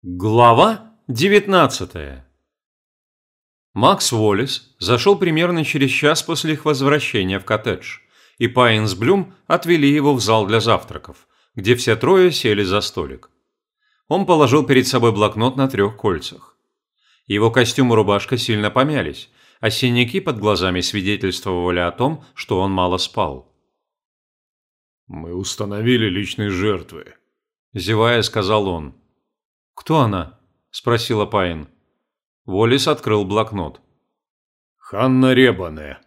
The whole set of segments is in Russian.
Глава 19 Макс Уоллес зашел примерно через час после их возвращения в коттедж, и Пайн с Блюм отвели его в зал для завтраков, где все трое сели за столик. Он положил перед собой блокнот на трех кольцах. Его костюм и рубашка сильно помялись, а синяки под глазами свидетельствовали о том, что он мало спал. «Мы установили личные жертвы», – зевая, сказал он. «Кто она?» – спросила Пайн. Волис открыл блокнот. «Ханна Ребане.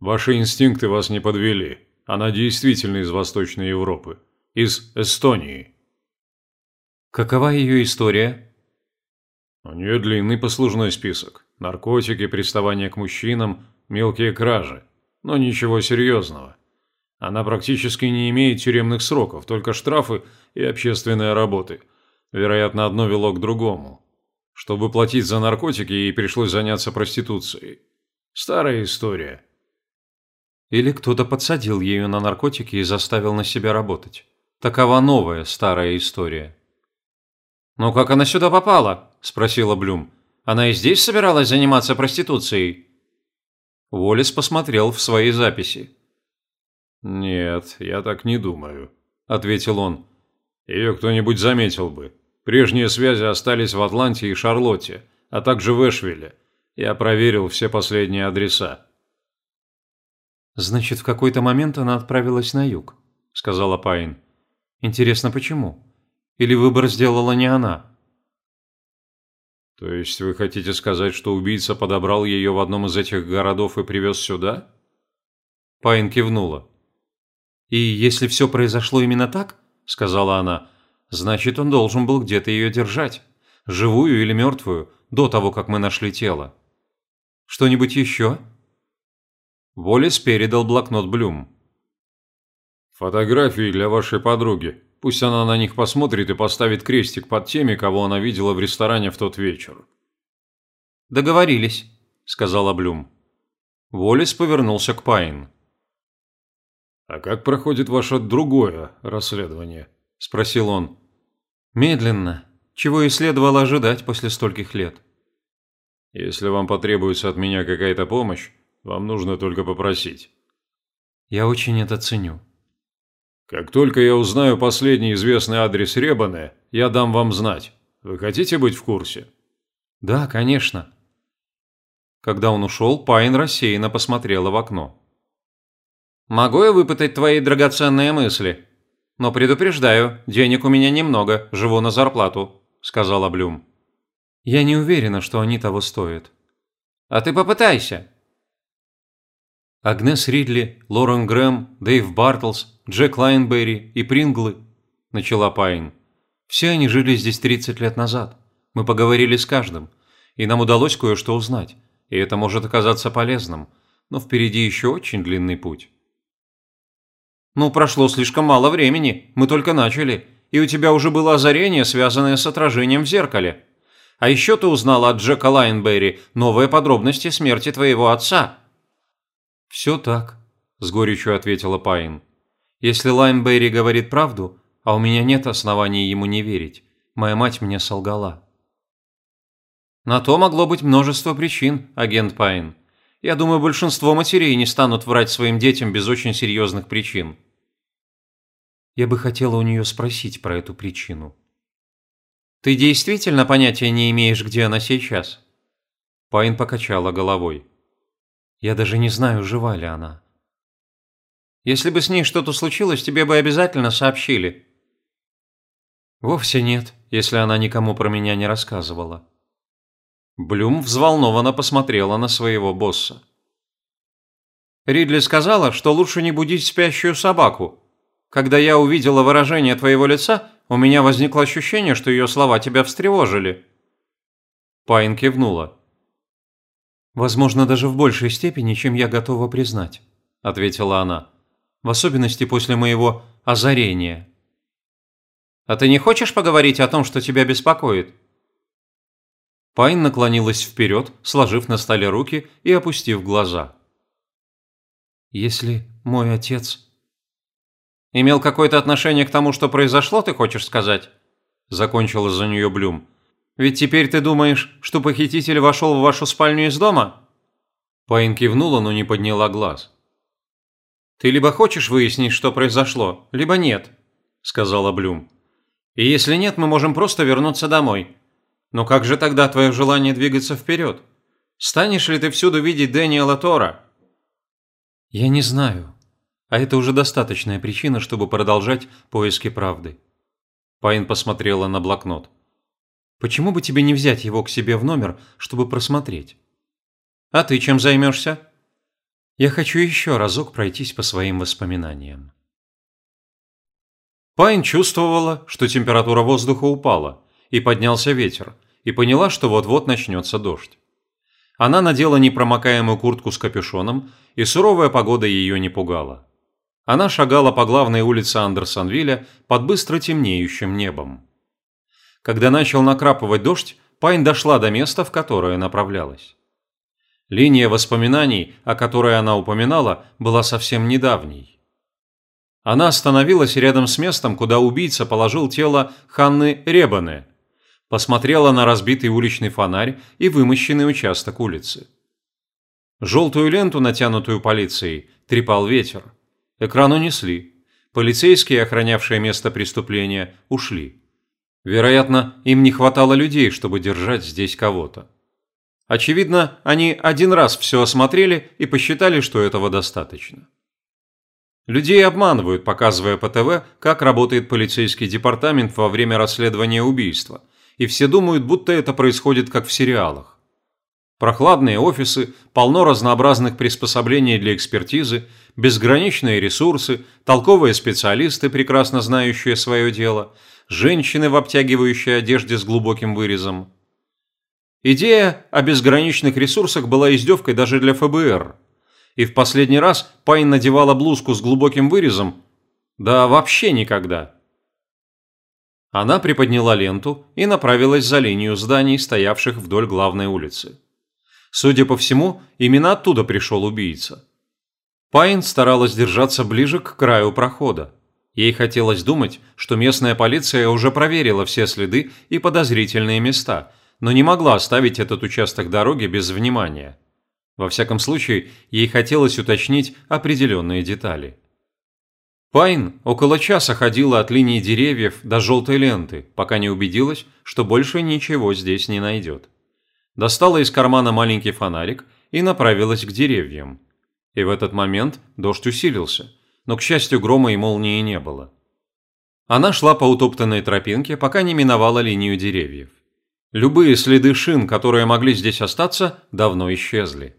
Ваши инстинкты вас не подвели. Она действительно из Восточной Европы. Из Эстонии». «Какова ее история?» «У нее длинный послужной список. Наркотики, приставания к мужчинам, мелкие кражи. Но ничего серьезного. Она практически не имеет тюремных сроков, только штрафы и общественные работы – Вероятно, одно вело к другому. Чтобы платить за наркотики, ей пришлось заняться проституцией. Старая история. Или кто-то подсадил ее на наркотики и заставил на себя работать. Такова новая старая история. «Ну как она сюда попала?» – спросила Блюм. «Она и здесь собиралась заниматься проституцией?» Уоллес посмотрел в свои записи. «Нет, я так не думаю», – ответил он. «Ее кто-нибудь заметил бы. Прежние связи остались в Атланте и Шарлотте, а также в Эшвилле. Я проверил все последние адреса. «Значит, в какой-то момент она отправилась на юг», – сказала Пайн. «Интересно, почему? Или выбор сделала не она?» «То есть вы хотите сказать, что убийца подобрал ее в одном из этих городов и привез сюда?» Пайн кивнула. «И если все произошло именно так, – сказала она, Значит, он должен был где-то ее держать, живую или мертвую, до того, как мы нашли тело. Что-нибудь еще? Волес передал блокнот Блюм. «Фотографии для вашей подруги. Пусть она на них посмотрит и поставит крестик под теми, кого она видела в ресторане в тот вечер». «Договорились», – сказала Блюм. Волес повернулся к Пайн. «А как проходит ваше другое расследование?» – спросил он. «Медленно. Чего и следовало ожидать после стольких лет». «Если вам потребуется от меня какая-то помощь, вам нужно только попросить». «Я очень это ценю». «Как только я узнаю последний известный адрес Ребаны, я дам вам знать. Вы хотите быть в курсе?» «Да, конечно». Когда он ушел, Пайн рассеянно посмотрела в окно. «Могу я выпытать твои драгоценные мысли?» «Но предупреждаю, денег у меня немного, живу на зарплату», – сказала Блюм. «Я не уверена, что они того стоят». «А ты попытайся». Агнес Ридли, Лорен Грэм, Дэйв Бартлс, Джек Лайнберри и Принглы, – начала Пайн. «Все они жили здесь 30 лет назад. Мы поговорили с каждым, и нам удалось кое-что узнать, и это может оказаться полезным, но впереди еще очень длинный путь». «Ну, прошло слишком мало времени, мы только начали, и у тебя уже было озарение, связанное с отражением в зеркале. А еще ты узнала от Джека Лайнберри новые подробности смерти твоего отца». «Все так», – с горечью ответила Пайн. «Если Лайнберри говорит правду, а у меня нет оснований ему не верить, моя мать мне солгала». «На то могло быть множество причин, агент Пайн. Я думаю, большинство матерей не станут врать своим детям без очень серьезных причин. Я бы хотела у нее спросить про эту причину. «Ты действительно понятия не имеешь, где она сейчас?» Пайн покачала головой. «Я даже не знаю, жива ли она». «Если бы с ней что-то случилось, тебе бы обязательно сообщили». «Вовсе нет, если она никому про меня не рассказывала». Блюм взволнованно посмотрела на своего босса. «Ридли сказала, что лучше не будить спящую собаку», когда я увидела выражение твоего лица, у меня возникло ощущение, что ее слова тебя встревожили». Пайн кивнула. «Возможно, даже в большей степени, чем я готова признать», – ответила она. «В особенности после моего озарения». «А ты не хочешь поговорить о том, что тебя беспокоит?» Пайн наклонилась вперед, сложив на столе руки и опустив глаза. «Если мой отец Имел какое-то отношение к тому, что произошло, ты хочешь сказать?» Закончила за нее Блюм. Ведь теперь ты думаешь, что похититель вошел в вашу спальню из дома?» Пайн кивнула, но не подняла глаз. «Ты либо хочешь выяснить, что произошло, либо нет», – сказала Блюм. «И если нет, мы можем просто вернуться домой. Но как же тогда твое желание двигаться вперед? Станешь ли ты всюду видеть Дэниела Тора?» «Я не знаю. А это уже достаточная причина, чтобы продолжать поиски правды». Пайн посмотрела на блокнот. «Почему бы тебе не взять его к себе в номер, чтобы просмотреть?» «А ты чем займешься?» Я хочу еще разок пройтись по своим воспоминаниям. Пайн чувствовала, что температура воздуха упала, и поднялся ветер, и поняла, что вот-вот начнется дождь. Она надела непромокаемую куртку с капюшоном, и суровая погода ее не пугала. Она шагала по главной улице Андерсонвилля под быстро темнеющим небом. Когда начал накрапывать дождь, Пайн дошла до места, в которое направлялась. Линия воспоминаний, о которой она упоминала, была совсем недавней. Она остановилась рядом с местом, куда убийца положил тело Ханны Ребаны, посмотрела на разбитый уличный фонарь и вымощенный участок улицы. Желтую ленту, натянутую полицией, трепал ветер. Экран унесли. Полицейские, охранявшие место преступления, ушли. Вероятно, им не хватало людей, чтобы держать здесь кого-то. Очевидно, они один раз все осмотрели и посчитали, что этого достаточно. Людей обманывают, показывая по ТВ, как работает полицейский департамент во время расследования убийства, и все думают, будто это происходит как в сериалах. Прохладные офисы, полно разнообразных приспособлений для экспертизы, безграничные ресурсы, толковые специалисты, прекрасно знающие свое дело, женщины в обтягивающей одежде с глубоким вырезом – Идея о безграничных ресурсах была издевкой даже для ФБР. И в последний раз Пайн надевала блузку с глубоким вырезом. Да вообще никогда. Она приподняла ленту и направилась за линию зданий, стоявших вдоль главной улицы. Судя по всему, именно оттуда пришел убийца. Пайн старалась держаться ближе к краю прохода. Ей хотелось думать, что местная полиция уже проверила все следы и подозрительные места – но не могла оставить этот участок дороги без внимания. Во всяком случае, ей хотелось уточнить определенные детали. Пайн около часа ходила от линии деревьев до желтой ленты, пока не убедилась, что больше ничего здесь не найдет. Достала из кармана маленький фонарик и направилась к деревьям. И в этот момент дождь усилился, но, к счастью, грома и молнии не было. Она шла по утоптанной тропинке, пока не миновала линию деревьев. Любые следы шин, которые могли здесь остаться, давно исчезли.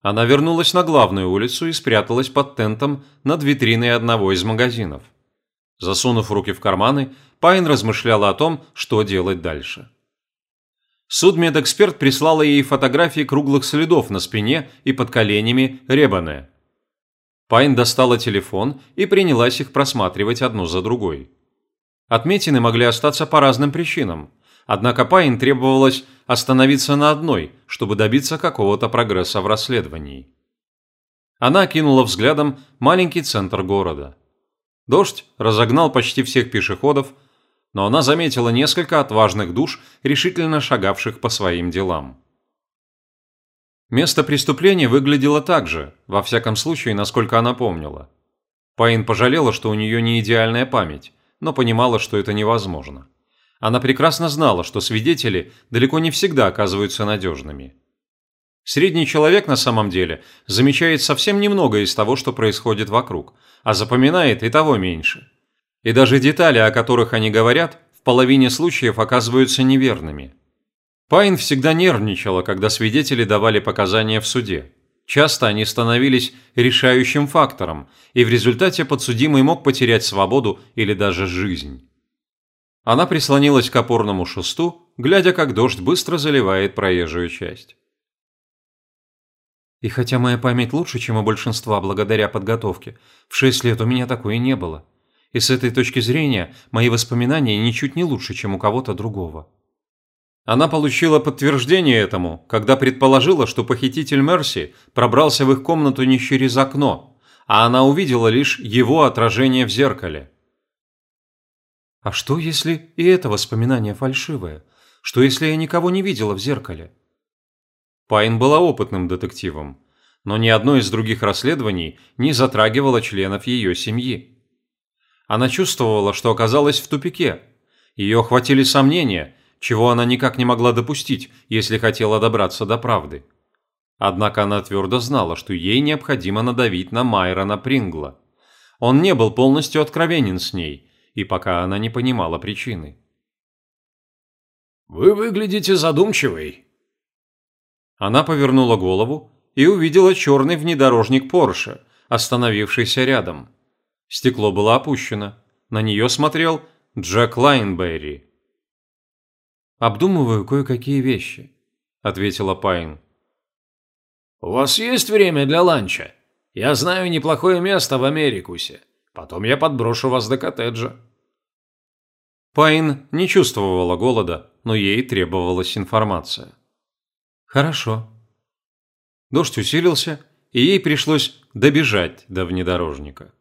Она вернулась на главную улицу и спряталась под тентом над витриной одного из магазинов. Засунув руки в карманы, Пайн размышляла о том, что делать дальше. Судмедэксперт прислала ей фотографии круглых следов на спине и под коленями Ребане. Пайн достала телефон и принялась их просматривать одну за другой. Отметины могли остаться по разным причинам – Однако Пайн требовалось остановиться на одной, чтобы добиться какого-то прогресса в расследовании. Она кинула взглядом маленький центр города. Дождь разогнал почти всех пешеходов, но она заметила несколько отважных душ, решительно шагавших по своим делам. Место преступления выглядело так же, во всяком случае, насколько она помнила. Пайн пожалела, что у нее не идеальная память, но понимала, что это невозможно. Она прекрасно знала, что свидетели далеко не всегда оказываются надежными. Средний человек на самом деле замечает совсем немного из того, что происходит вокруг, а запоминает и того меньше. И даже детали, о которых они говорят, в половине случаев оказываются неверными. Пайн всегда нервничала, когда свидетели давали показания в суде. Часто они становились решающим фактором, и в результате подсудимый мог потерять свободу или даже жизнь. Она прислонилась к опорному шесту, глядя, как дождь быстро заливает проезжую часть. И хотя моя память лучше, чем у большинства благодаря подготовке, в шесть лет у меня такое не было. И с этой точки зрения мои воспоминания ничуть не лучше, чем у кого-то другого. Она получила подтверждение этому, когда предположила, что похититель Мерси пробрался в их комнату не через окно, а она увидела лишь его отражение в зеркале – а что, если и это воспоминание фальшивое? Что если я никого не видела в зеркале? Пайн была опытным детективом, но ни одно из других расследований не затрагивало членов ее семьи. Она чувствовала, что оказалась в тупике. Ее охватили сомнения, чего она никак не могла допустить, если хотела добраться до правды. Однако она твердо знала, что ей необходимо надавить на Майрона Прингла. Он не был полностью откровенен с ней, и пока она не понимала причины. «Вы выглядите задумчивой». Она повернула голову и увидела черный внедорожник Порше, остановившийся рядом. Стекло было опущено. На нее смотрел Джек Лайнберри. «Обдумываю кое-какие вещи», – ответила Пайн. «У вас есть время для ланча? Я знаю неплохое место в Америкусе. Потом я подброшу вас до коттеджа». Пайн не чувствовала голода, но ей требовалась информация. «Хорошо». Дождь усилился, и ей пришлось добежать до внедорожника.